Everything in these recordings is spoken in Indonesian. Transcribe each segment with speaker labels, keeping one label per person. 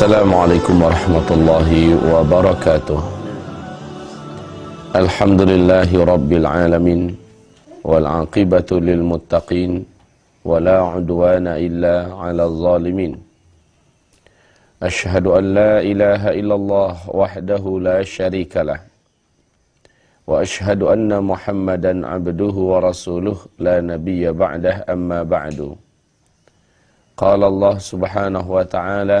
Speaker 1: السلام عليكم ورحمة الله وبركاته. الحمد لله رب العالمين والعاقبة للمتقين ولا عدوان إلا على الظالمين. أشهد أن لا إله إلا الله وحده لا شريك له. وأشهد أن محمدا عبده ورسوله لا نبي بعده أما بعد. قال الله سبحانه وتعالى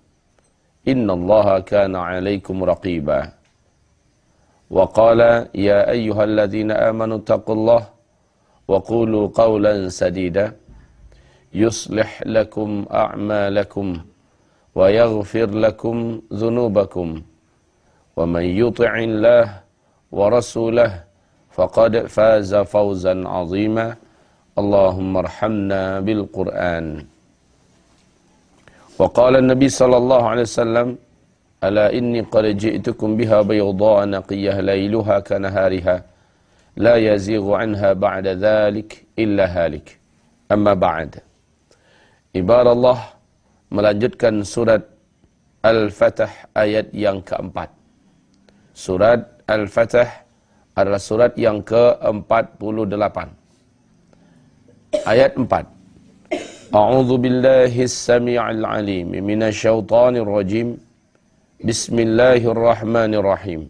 Speaker 1: إن الله كان عليكم رقيبا. وقال يا أيها الذين آمنوا اتقوا الله وقولوا قولا سديدا. يصلح لكم أعمالكم ويغفر لكم ذنوبكم. ومن يطع الله ورسوله فقد فاز فوزا عظيما. اللهم ارحمنا بالقرآن. وقال النبي صلى الله عليه وسلم ألا إني قد جئتكم بها بيضاء نقية ليلها كنهارها لا يزيغ عنها بعد ذلك إلا هالك أما بعد Ibarat Allah melanjutkan surat Al-Fatah ayat yang keempat. Surat Al-Fatah adalah surat yang ke-48. Ayat 4. A'udzu billahi as-sami'il 'alim minasyaitonir rajim. Bismillahirrahmanirrahim.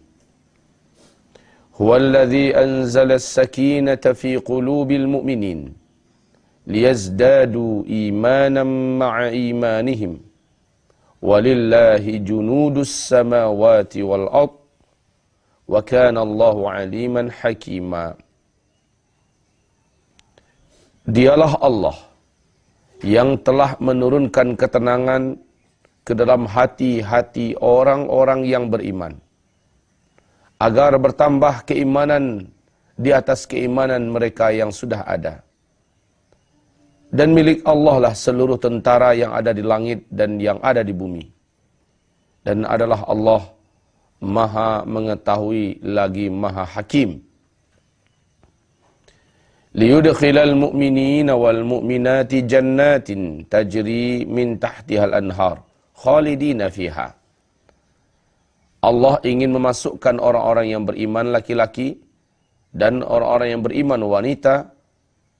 Speaker 1: Huwa alladhi anzala as-sakinata fi qulubil mu'minin. liyazdadu imanan ma'a imanihim walillahi junudus samawati wal ard wa kana Allahu aliman hakima Dialah Allah yang telah menurunkan ketenangan ke dalam hati-hati orang-orang yang beriman agar bertambah keimanan di atas keimanan mereka yang sudah ada dan milik Allah lah seluruh tentara yang ada di langit dan yang ada di bumi. Dan adalah Allah maha mengetahui lagi maha hakim. Liyudkhilal mu'minina wal mu'minati jannatin tajri min tahtihal anhar khalidina fiha. Allah ingin memasukkan orang-orang yang beriman laki-laki dan orang-orang yang beriman wanita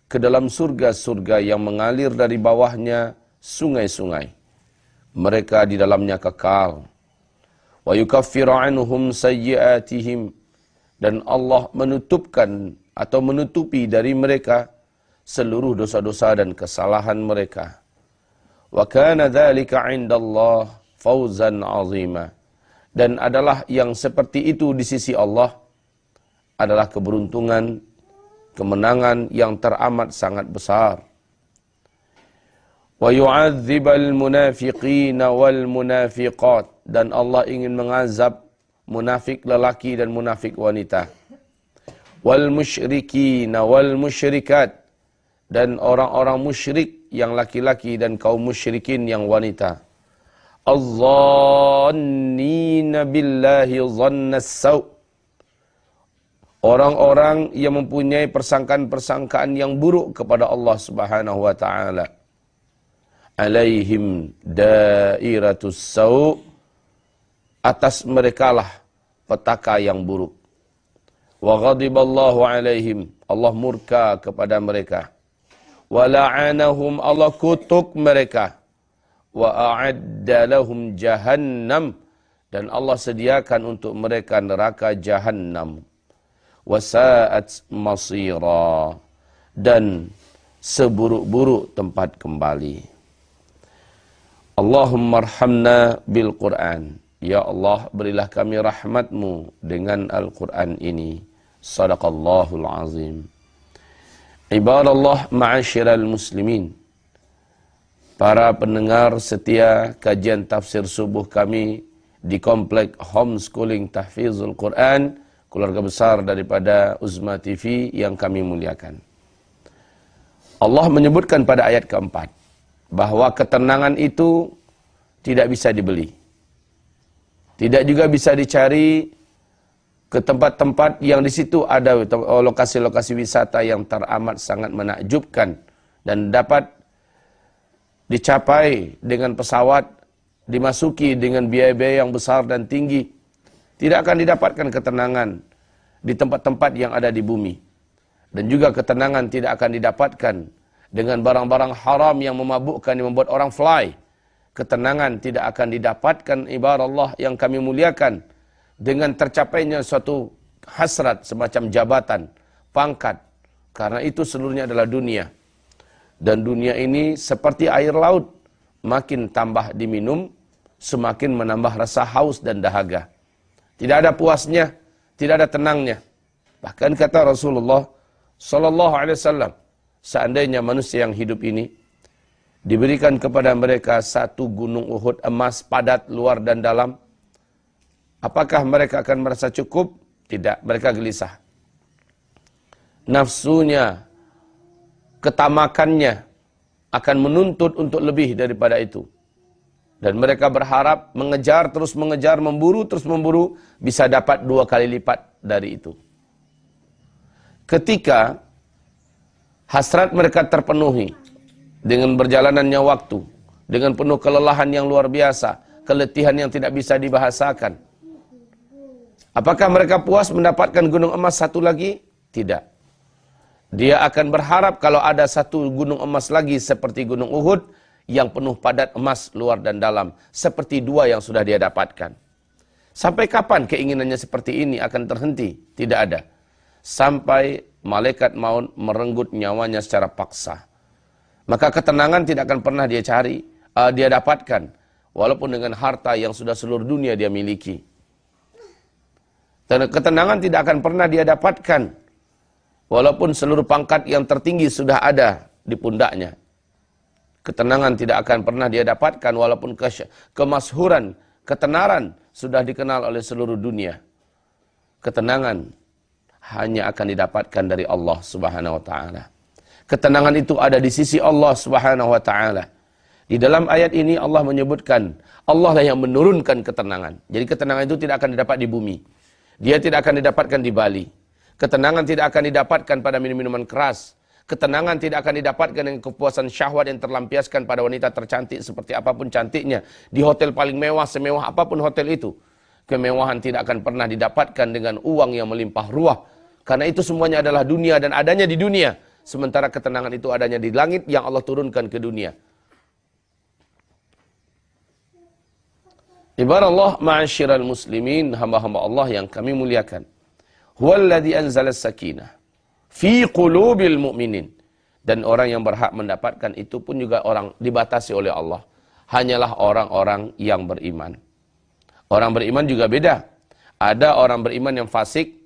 Speaker 1: ke dalam surga-surga yang mengalir dari bawahnya sungai-sungai. Mereka di dalamnya kekal. Wa yukaffiru anhum sayyiatihim dan Allah menutupkan atau menutupi dari mereka seluruh dosa-dosa dan kesalahan mereka. Wa kana dzalika 'indallah fawzan 'azima. Dan adalah yang seperti itu di sisi Allah adalah keberuntungan kemenangan yang teramat sangat besar. Wa yu'adzibal munafiqina wal munafiqat dan Allah ingin mengazab munafik lelaki dan munafik wanita. Wal musyrikina wal musyrikat dan orang-orang musyrik yang laki-laki dan kaum musyrikin yang wanita. Az-zannina billahi dhannas saw' orang-orang yang mempunyai persangkaan-persangkaan yang buruk kepada Allah Subhanahu wa taala. Alaihim dairatus sau atas merekalah petaka yang buruk. Wa ghadiballahu alaihim Allah murka kepada mereka. Wa la'anahum Allah kutuk mereka. Wa a'adda lahum jahannam dan Allah sediakan untuk mereka neraka jahannam wasaat masira dan seburuk-buruk tempat kembali. Allahumma arhamna bil Quran. Ya Allah, berilah kami rahmatmu dengan Al-Quran ini. Sadaqallahul azim. Ibadallah ma'asyiral muslimin. Para pendengar setia kajian tafsir subuh kami di komplek homeschooling tahfizul Quran, keluarga besar daripada Uzma TV yang kami muliakan. Allah menyebutkan pada ayat keempat, bahwa ketenangan itu tidak bisa dibeli. Tidak juga bisa dicari ke tempat-tempat yang di situ ada lokasi-lokasi wisata yang teramat sangat menakjubkan dan dapat dicapai dengan pesawat, dimasuki dengan biaya-biaya yang besar dan tinggi. Tidak akan didapatkan ketenangan di tempat-tempat yang ada di bumi. Dan juga ketenangan tidak akan didapatkan dengan barang-barang haram yang memabukkan, yang membuat orang fly. Ketenangan tidak akan didapatkan ibarat Allah yang kami muliakan dengan tercapainya suatu hasrat semacam jabatan, pangkat. Karena itu seluruhnya adalah dunia. Dan dunia ini seperti air laut. Makin tambah diminum, semakin menambah rasa haus dan dahaga. Tidak ada puasnya, tidak ada tenangnya. Bahkan kata Rasulullah sallallahu alaihi wasallam, seandainya manusia yang hidup ini diberikan kepada mereka satu gunung Uhud emas padat luar dan dalam, apakah mereka akan merasa cukup? Tidak, mereka gelisah. Nafsunya, ketamakannya akan menuntut untuk lebih daripada itu. Dan mereka berharap mengejar, terus mengejar, memburu, terus memburu, bisa dapat dua kali lipat dari itu. Ketika hasrat mereka terpenuhi dengan berjalanannya waktu, dengan penuh kelelahan yang luar biasa, keletihan yang tidak bisa dibahasakan. Apakah mereka puas mendapatkan gunung emas satu lagi? Tidak. Dia akan berharap kalau ada satu gunung emas lagi seperti gunung Uhud yang penuh padat emas luar dan dalam, seperti dua yang sudah dia dapatkan. Sampai kapan keinginannya seperti ini akan terhenti? Tidak ada. Sampai malaikat maut merenggut nyawanya secara paksa. Maka ketenangan tidak akan pernah dia cari, uh, dia dapatkan. Walaupun dengan harta yang sudah seluruh dunia dia miliki. Ketenangan tidak akan pernah dia dapatkan. Walaupun seluruh pangkat yang tertinggi sudah ada di pundaknya. Ketenangan tidak akan pernah dia dapatkan walaupun kemashuran, ketenaran sudah dikenal oleh seluruh dunia. Ketenangan hanya akan didapatkan dari Allah Subhanahu wa taala. Ketenangan itu ada di sisi Allah Subhanahu wa taala. Di dalam ayat ini Allah menyebutkan Allah lah yang menurunkan ketenangan. Jadi ketenangan itu tidak akan didapat di bumi. Dia tidak akan didapatkan di Bali. Ketenangan tidak akan didapatkan pada minum-minuman keras. Ketenangan tidak akan didapatkan dengan kepuasan syahwat yang terlampiaskan pada wanita tercantik seperti apa pun cantiknya. Di hotel paling mewah, semewah apa pun hotel itu. Kemewahan tidak akan pernah didapatkan dengan uang yang melimpah ruah. Karena itu semuanya adalah dunia dan adanya di dunia. Sementara ketenangan itu adanya di langit yang Allah turunkan ke dunia. Ibarat Allah ma'asyiral muslimin, hamba-hamba Allah yang kami muliakan. Huwallazi anzala sakinah fi qulubil mu'minin. Dan orang yang berhak mendapatkan itu pun juga orang dibatasi oleh Allah. Hanyalah orang-orang yang beriman. Orang beriman juga beda. Ada orang beriman yang fasik,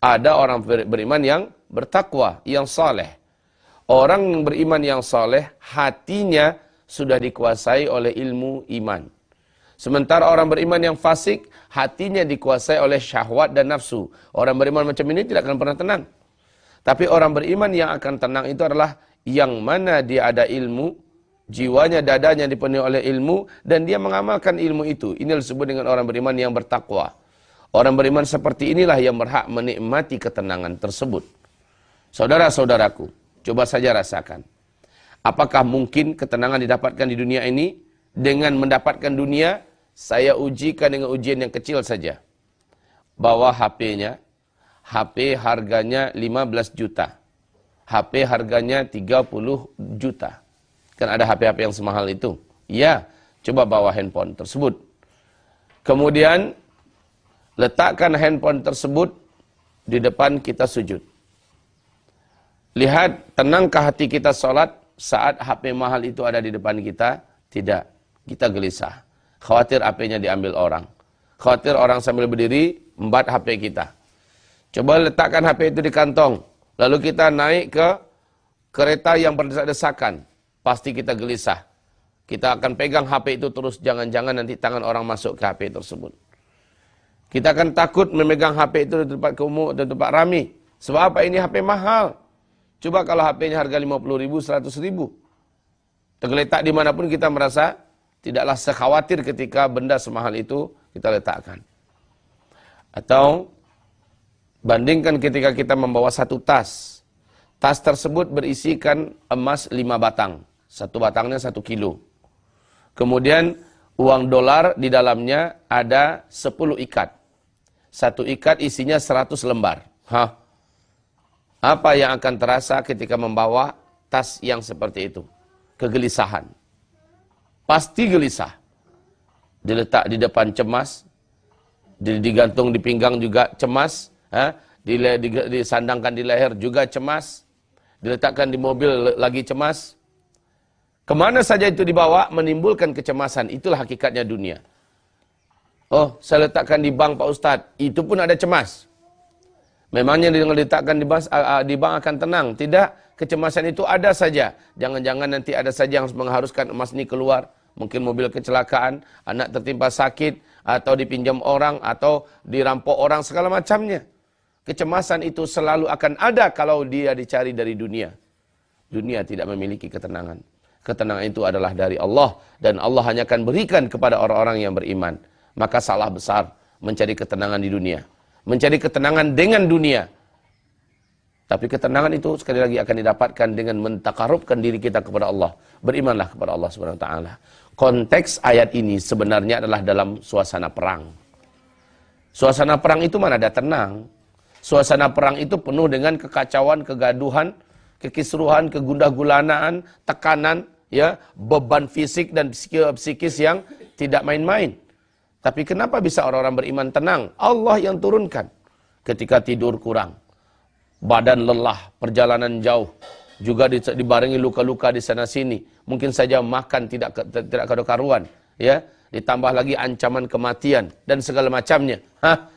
Speaker 1: ada orang beriman yang bertakwa, yang saleh. Orang yang beriman yang saleh, hatinya sudah dikuasai oleh ilmu iman. Sementara orang beriman yang fasik, hatinya dikuasai oleh syahwat dan nafsu. Orang beriman macam ini tidak akan pernah tenang. Tapi orang beriman yang akan tenang itu adalah yang mana dia ada ilmu, Jiwanya, dadanya dipenuhi oleh ilmu dan dia mengamalkan ilmu itu. Ini disebut dengan orang beriman yang bertakwa. Orang beriman seperti inilah yang berhak menikmati ketenangan tersebut. Saudara-saudaraku, coba saja rasakan. Apakah mungkin ketenangan didapatkan di dunia ini dengan mendapatkan dunia? Saya ujikan dengan ujian yang kecil saja. Bawa HP-nya, HP harganya 15 juta. HP harganya 30 juta. Kan ada HP-HP yang semahal itu. Ya, coba bawa handphone tersebut. Kemudian letakkan handphone tersebut di depan kita sujud. Lihat, tenangkah hati kita sholat saat HP mahal itu ada di depan kita? Tidak. Kita gelisah. Khawatir HP-nya diambil orang. Khawatir orang sambil berdiri, membat HP kita. Coba letakkan HP itu di kantong. Lalu kita naik ke kereta yang berdesak-desakan pasti kita gelisah. Kita akan pegang HP itu terus, jangan-jangan nanti tangan orang masuk ke HP tersebut. Kita akan takut memegang HP itu di tempat kumuh, di tempat rami. Sebab apa ini HP mahal? Coba kalau HP-nya harga 50 ribu, 100 ribu. Tergeletak di mana pun kita merasa tidaklah sekhawatir ketika benda semahal itu kita letakkan. Atau bandingkan ketika kita membawa satu tas. Tas tersebut berisikan emas lima batang. Satu batangnya satu kilo. Kemudian uang dolar di dalamnya ada 10 ikat. Satu ikat isinya 100 lembar. Hah? Apa yang akan terasa ketika membawa tas yang seperti itu? Kegelisahan. Pasti gelisah. Diletak di depan cemas, digantung di pinggang juga cemas, disandangkan di leher juga cemas, diletakkan di mobil lagi cemas, Ke mana saja itu dibawa menimbulkan kecemasan. Itulah hakikatnya dunia. Oh, saya letakkan di bank Pak Ustadz. Itu pun ada cemas. Memangnya dengan letakkan di bank, di bank akan tenang. Tidak, kecemasan itu ada saja. Jangan-jangan nanti ada saja yang mengharuskan emas ini keluar. Mungkin mobil kecelakaan, anak tertimpa sakit, atau dipinjam orang, atau dirampok orang, segala macamnya. Kecemasan itu selalu akan ada kalau dia dicari dari dunia. Dunia tidak memiliki ketenangan ketenangan itu adalah dari Allah dan Allah hanya akan berikan kepada orang-orang yang beriman. Maka salah besar mencari ketenangan di dunia. Mencari ketenangan dengan dunia. Tapi ketenangan itu sekali lagi akan didapatkan dengan mentakarubkan diri kita kepada Allah. Berimanlah kepada Allah Subhanahu wa taala. Konteks ayat ini sebenarnya adalah dalam suasana perang. Suasana perang itu mana ada tenang. Suasana perang itu penuh dengan kekacauan, kegaduhan, kekisruhan, kegundah gulanaan, tekanan, ya beban fisik dan psikis yang tidak main-main. Tapi kenapa bisa orang-orang beriman tenang? Allah yang turunkan. Ketika tidur kurang, badan lelah, perjalanan jauh, juga dibarengi luka-luka di sana sini. Mungkin saja makan tidak tidak karuan, ya. Ditambah lagi ancaman kematian dan segala macamnya. Hah?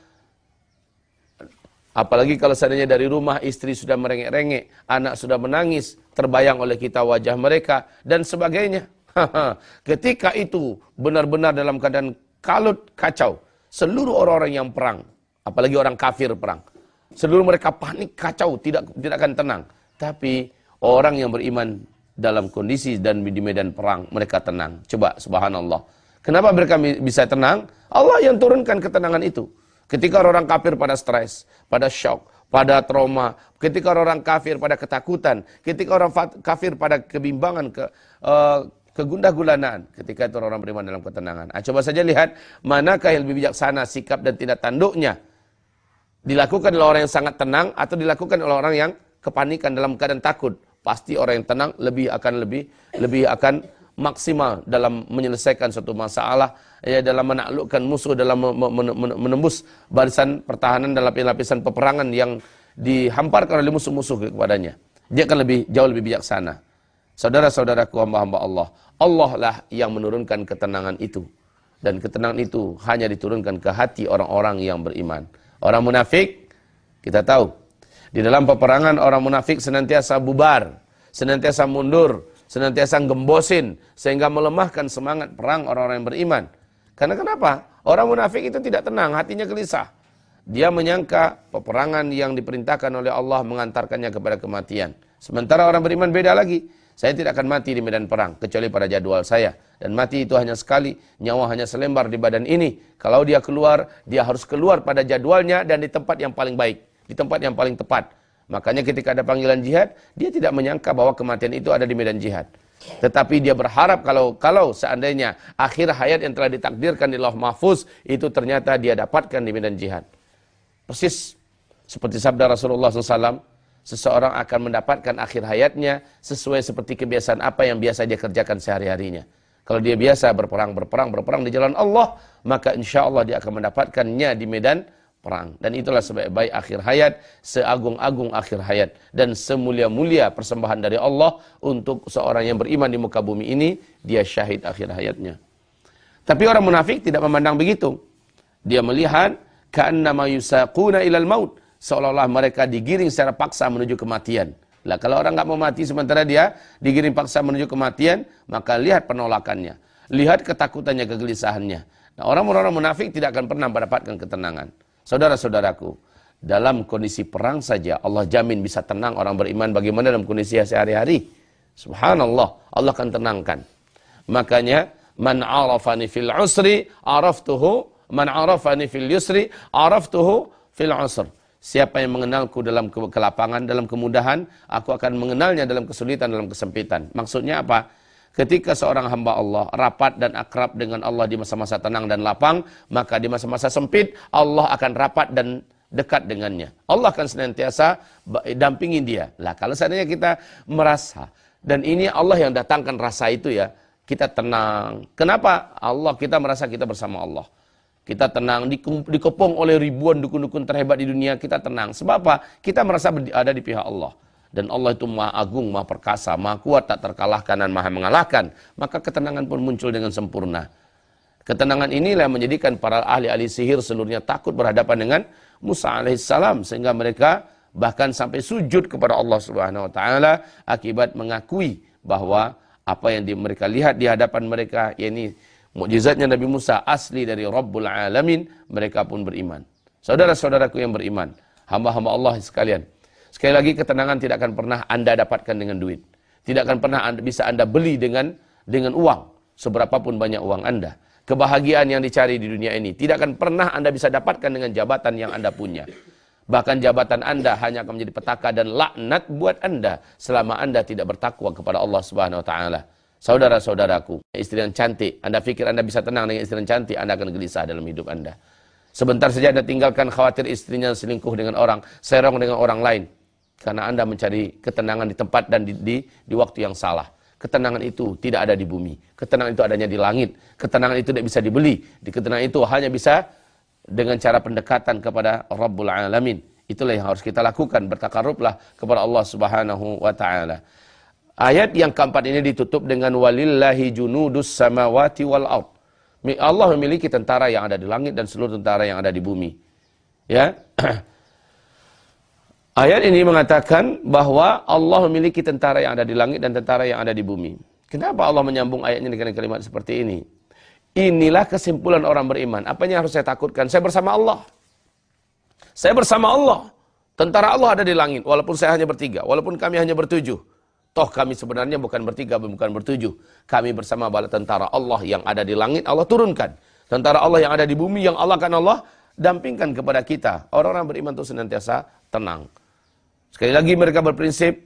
Speaker 1: Apalagi kalau seandainya dari rumah istri sudah merengek-rengek, anak sudah menangis, terbayang oleh kita wajah mereka, dan sebagainya. Ketika itu benar-benar dalam keadaan kalut, kacau. Seluruh orang-orang yang perang, apalagi orang kafir perang. Seluruh mereka panik, kacau, tidak tidak akan tenang. Tapi orang yang beriman dalam kondisi dan di medan perang, mereka tenang. Coba, subhanallah. Kenapa mereka bisa tenang? Allah yang turunkan ketenangan itu. Ketika orang kafir pada stres, pada shock, pada trauma, ketika orang kafir pada ketakutan, ketika orang kafir pada kebimbangan, ke, uh, kegundah gulanaan, ketika itu orang beriman dalam ketenangan. Nah, coba saja lihat manakah yang lebih bijaksana sikap dan tindak tanduknya. Dilakukan oleh orang yang sangat tenang atau dilakukan oleh orang yang kepanikan dalam keadaan takut. Pasti orang yang tenang lebih akan lebih lebih akan maksimal dalam menyelesaikan suatu masalah ya dalam menaklukkan musuh dalam menembus barisan pertahanan dalam lapisan peperangan yang dihamparkan oleh musuh-musuh kepadanya. Dia akan lebih jauh lebih bijaksana. Saudara-saudaraku hamba-hamba Allah, Allah lah yang menurunkan ketenangan itu. Dan ketenangan itu hanya diturunkan ke hati orang-orang yang beriman. Orang munafik, kita tahu. Di dalam peperangan orang munafik senantiasa bubar, senantiasa mundur, senantiasa gembosin, sehingga melemahkan semangat perang orang-orang yang beriman. Karena kenapa? Orang munafik itu tidak tenang, hatinya gelisah. Dia menyangka peperangan yang diperintahkan oleh Allah mengantarkannya kepada kematian. Sementara orang beriman beda lagi. Saya tidak akan mati di medan perang, kecuali pada jadwal saya. Dan mati itu hanya sekali, nyawa hanya selembar di badan ini. Kalau dia keluar, dia harus keluar pada jadwalnya dan di tempat yang paling baik. Di tempat yang paling tepat. Makanya ketika ada panggilan jihad, dia tidak menyangka bahwa kematian itu ada di medan jihad. Tetapi dia berharap kalau kalau seandainya akhir hayat yang telah ditakdirkan di Lauh Mahfuz itu ternyata dia dapatkan di medan jihad. Persis seperti sabda Rasulullah SAW, seseorang akan mendapatkan akhir hayatnya sesuai seperti kebiasaan apa yang biasa dia kerjakan sehari-harinya. Kalau dia biasa berperang, berperang, berperang di jalan Allah, maka insya Allah dia akan mendapatkannya di medan perang. Dan itulah sebaik-baik akhir hayat, seagung-agung akhir hayat. Dan semulia-mulia persembahan dari Allah untuk seorang yang beriman di muka bumi ini, dia syahid akhir hayatnya. Tapi orang munafik tidak memandang begitu. Dia melihat, ka'annama yusaquna ilal maut. Seolah-olah mereka digiring secara paksa menuju kematian. Lah kalau orang nggak mau mati sementara dia digiring paksa menuju kematian, maka lihat penolakannya. Lihat ketakutannya, kegelisahannya. Nah, orang-orang munafik tidak akan pernah mendapatkan ketenangan. Saudara-saudaraku, dalam kondisi perang saja Allah jamin bisa tenang orang beriman bagaimana dalam kondisi sehari-hari. Subhanallah, Allah akan tenangkan. Makanya man arafani fil usri araftuhu man arafani fil yusri araftuhu fil usr. Siapa yang mengenalku dalam kelapangan, dalam kemudahan, aku akan mengenalnya dalam kesulitan, dalam kesempitan. Maksudnya apa? Ketika seorang hamba Allah rapat dan akrab dengan Allah di masa-masa tenang dan lapang, maka di masa-masa sempit Allah akan rapat dan dekat dengannya. Allah akan senantiasa dampingin dia. Lah kalau seandainya kita merasa dan ini Allah yang datangkan rasa itu ya, kita tenang. Kenapa? Allah kita merasa kita bersama Allah. Kita tenang, dikepung oleh ribuan dukun-dukun terhebat di dunia, kita tenang. Sebab apa? Kita merasa ada di pihak Allah. Dan Allah itu maha agung, maha perkasa, maha kuat, tak terkalahkan dan maha mengalahkan. Maka ketenangan pun muncul dengan sempurna. Ketenangan inilah yang menjadikan para ahli-ahli sihir seluruhnya takut berhadapan dengan Musa alaihissalam. Sehingga mereka bahkan sampai sujud kepada Allah subhanahu wa ta'ala akibat mengakui bahwa apa yang mereka lihat di hadapan mereka, yakni mukjizatnya Nabi Musa asli dari Rabbul Alamin, mereka pun beriman. Saudara-saudaraku yang beriman, hamba-hamba Allah sekalian. Sekali lagi ketenangan tidak akan pernah Anda dapatkan dengan duit. Tidak akan pernah anda, bisa Anda beli dengan dengan uang. Seberapapun banyak uang Anda. Kebahagiaan yang dicari di dunia ini tidak akan pernah Anda bisa dapatkan dengan jabatan yang Anda punya. Bahkan jabatan Anda hanya akan menjadi petaka dan laknat buat Anda selama Anda tidak bertakwa kepada Allah Subhanahu wa taala. Saudara-saudaraku, istri yang cantik, Anda pikir Anda bisa tenang dengan istri yang cantik, Anda akan gelisah dalam hidup Anda. Sebentar saja Anda tinggalkan khawatir istrinya selingkuh dengan orang, serong dengan orang lain. Karena Anda mencari ketenangan di tempat dan di, di, di waktu yang salah. Ketenangan itu tidak ada di bumi. Ketenangan itu adanya di langit. Ketenangan itu tidak bisa dibeli. Di ketenangan itu hanya bisa dengan cara pendekatan kepada Rabbul Alamin. Itulah yang harus kita lakukan. Bertakarublah kepada Allah Subhanahu wa taala. Ayat yang keempat ini ditutup dengan walillahi junudus samawati wal ard. Allah memiliki tentara yang ada di langit dan seluruh tentara yang ada di bumi. Ya. Ayat ini mengatakan bahwa Allah memiliki tentara yang ada di langit dan tentara yang ada di bumi. Kenapa Allah menyambung ayatnya dengan kalimat seperti ini? Inilah kesimpulan orang beriman. Apa yang harus saya takutkan? Saya bersama Allah. Saya bersama Allah. Tentara Allah ada di langit. Walaupun saya hanya bertiga. Walaupun kami hanya bertujuh. Toh kami sebenarnya bukan bertiga, bukan bertujuh. Kami bersama bala tentara Allah yang ada di langit, Allah turunkan. Tentara Allah yang ada di bumi, yang Allah kan Allah dampingkan kepada kita. Orang-orang beriman itu senantiasa tenang. Sekali lagi mereka berprinsip,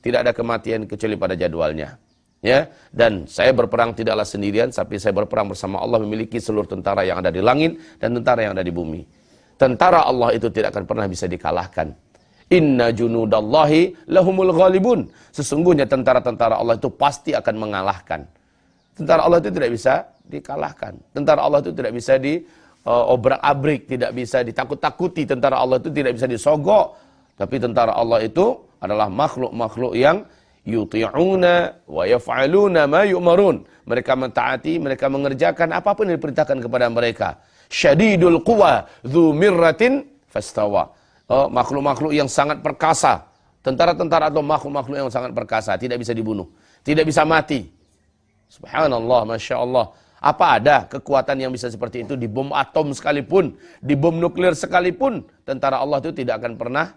Speaker 1: tidak ada kematian kecuali pada jadwalnya. Ya, dan saya berperang tidaklah sendirian, tapi saya berperang bersama Allah memiliki seluruh tentara yang ada di langit dan tentara yang ada di bumi. Tentara Allah itu tidak akan pernah bisa dikalahkan. Inna junudallahi lahumul ghalibun. Sesungguhnya tentara-tentara Allah itu pasti akan mengalahkan. Tentara Allah itu tidak bisa dikalahkan. Tentara Allah itu tidak bisa di uh, obrak-abrik, tidak bisa ditakut-takuti. Tentara Allah itu tidak bisa disogok. Tapi tentara Allah itu adalah makhluk-makhluk yang yuti'una wa yaf'aluna ma yu'marun. Mereka mentaati, mereka mengerjakan apa pun yang diperintahkan kepada mereka. Syadidul quwa dzu mirratin fastawa makhluk-makhluk yang sangat perkasa. Tentara-tentara atau makhluk-makhluk yang sangat perkasa. Tidak bisa dibunuh. Tidak bisa mati. Subhanallah, Masya Allah. Apa ada kekuatan yang bisa seperti itu di bom atom sekalipun, di bom nuklir sekalipun, tentara Allah itu tidak akan pernah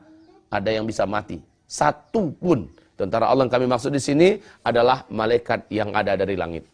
Speaker 1: ada yang bisa mati. Satu pun. Tentara Allah yang kami maksud di sini adalah malaikat yang ada dari langit.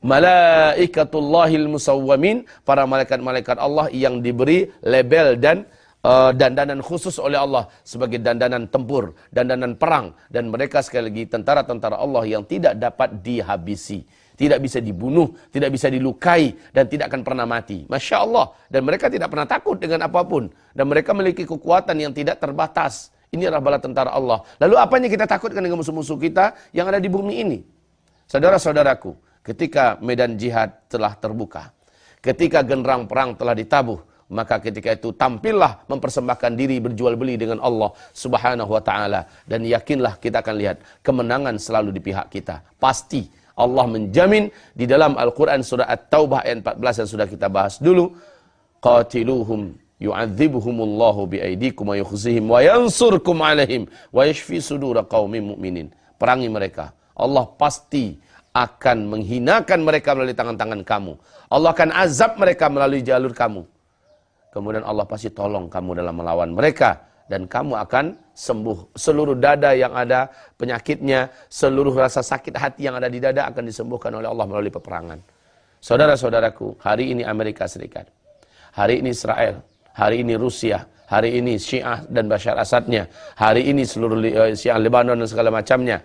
Speaker 1: Malaikatullahil musawwamin, para malaikat-malaikat Allah yang diberi label dan uh, dandanan khusus oleh Allah sebagai dandanan tempur, dandanan perang dan mereka sekali lagi tentara-tentara Allah yang tidak dapat dihabisi, tidak bisa dibunuh, tidak bisa dilukai dan tidak akan pernah mati. Masya Allah dan mereka tidak pernah takut dengan apa pun dan mereka memiliki kekuatan yang tidak terbatas. Ini adalah bala tentara Allah. Lalu apa yang kita takutkan dengan musuh-musuh kita yang ada di bumi ini? Saudara-saudaraku, ketika medan jihad telah terbuka, ketika genderang perang telah ditabuh, maka ketika itu tampillah mempersembahkan diri berjual beli dengan Allah Subhanahu wa taala dan yakinlah kita akan lihat kemenangan selalu di pihak kita. Pasti Allah menjamin di dalam Al-Qur'an surah At-Taubah ayat 14 yang sudah kita bahas dulu, qatiluhum yu'adzibuhumullahu biaidikum wa yukhzihim wa yansurkum alaihim wa yashfi sudura qaumin mu'minin. Perangi mereka. Allah pasti akan menghinakan mereka melalui tangan-tangan kamu. Allah akan azab mereka melalui jalur kamu. Kemudian Allah pasti tolong kamu dalam melawan mereka dan kamu akan sembuh. Seluruh dada yang ada penyakitnya, seluruh rasa sakit hati yang ada di dada akan disembuhkan oleh Allah melalui peperangan. Saudara-saudaraku, hari ini Amerika Serikat, hari ini Israel, Hari ini Rusia, hari ini Syiah dan Bashar Asadnya, hari ini seluruh uh, Syiah Lebanon dan segala macamnya.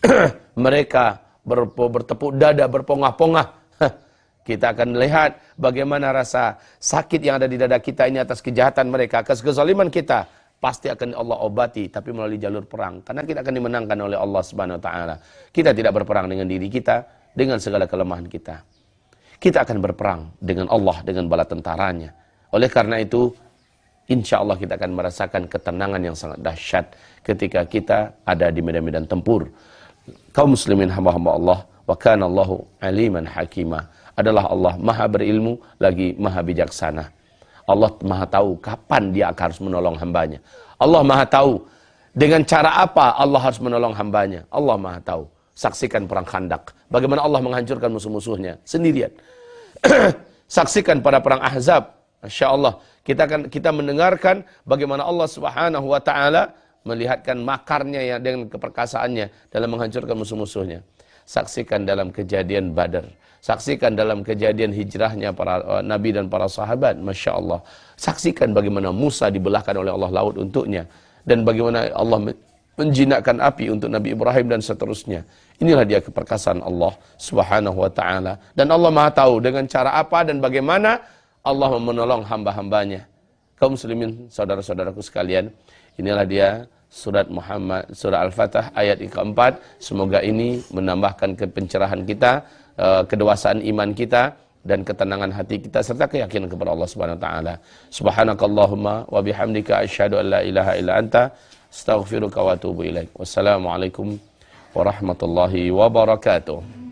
Speaker 1: Mereka bertepuk dada, berpongah-pongah. Kita akan lihat bagaimana rasa sakit yang ada di dada kita ini atas kejahatan mereka, atas kezaliman kita. Pasti akan Allah obati, tapi melalui jalur perang. Karena kita akan dimenangkan oleh Allah Subhanahu Wa Taala. Kita tidak berperang dengan diri kita, dengan segala kelemahan kita. Kita akan berperang dengan Allah, dengan bala tentaranya oleh karena itu, insya Allah kita akan merasakan ketenangan yang sangat dahsyat ketika kita ada di medan-medan tempur. Kaum muslimin hamba-hamba Allah, wa kana Allahu aliman hakimah. Adalah Allah maha berilmu, lagi maha bijaksana. Allah maha tahu kapan dia akan harus menolong hambanya. Allah maha tahu dengan cara apa Allah harus menolong hambanya. Allah maha tahu. Saksikan perang khandak. Bagaimana Allah menghancurkan musuh-musuhnya sendirian. Saksikan pada perang Ahzab Masya Allah, kita akan kita mendengarkan bagaimana Allah Subhanahu wa taala melihatkan makarnya ya dengan keperkasaannya dalam menghancurkan musuh-musuhnya. Saksikan dalam kejadian Badar. Saksikan dalam kejadian hijrahnya para uh, nabi dan para sahabat. Masya Allah. Saksikan bagaimana Musa dibelahkan oleh Allah laut untuknya. Dan bagaimana Allah menjinakkan api untuk Nabi Ibrahim dan seterusnya. Inilah dia keperkasaan Allah subhanahu wa ta'ala. Dan Allah maha tahu dengan cara apa dan bagaimana Allah menolong hamba-hambanya. Kaum muslimin, saudara-saudaraku sekalian, inilah dia surat Muhammad, surah Al-Fatah ayat yang keempat. Semoga ini menambahkan kepencerahan kita, kedewasaan iman kita, dan ketenangan hati kita serta keyakinan kepada Allah Subhanahu wa taala. Subhanakallahumma wa bihamdika asyhadu an la ilaha illa anta astaghfiruka wa atubu ilaik. Wassalamualaikum warahmatullahi wabarakatuh.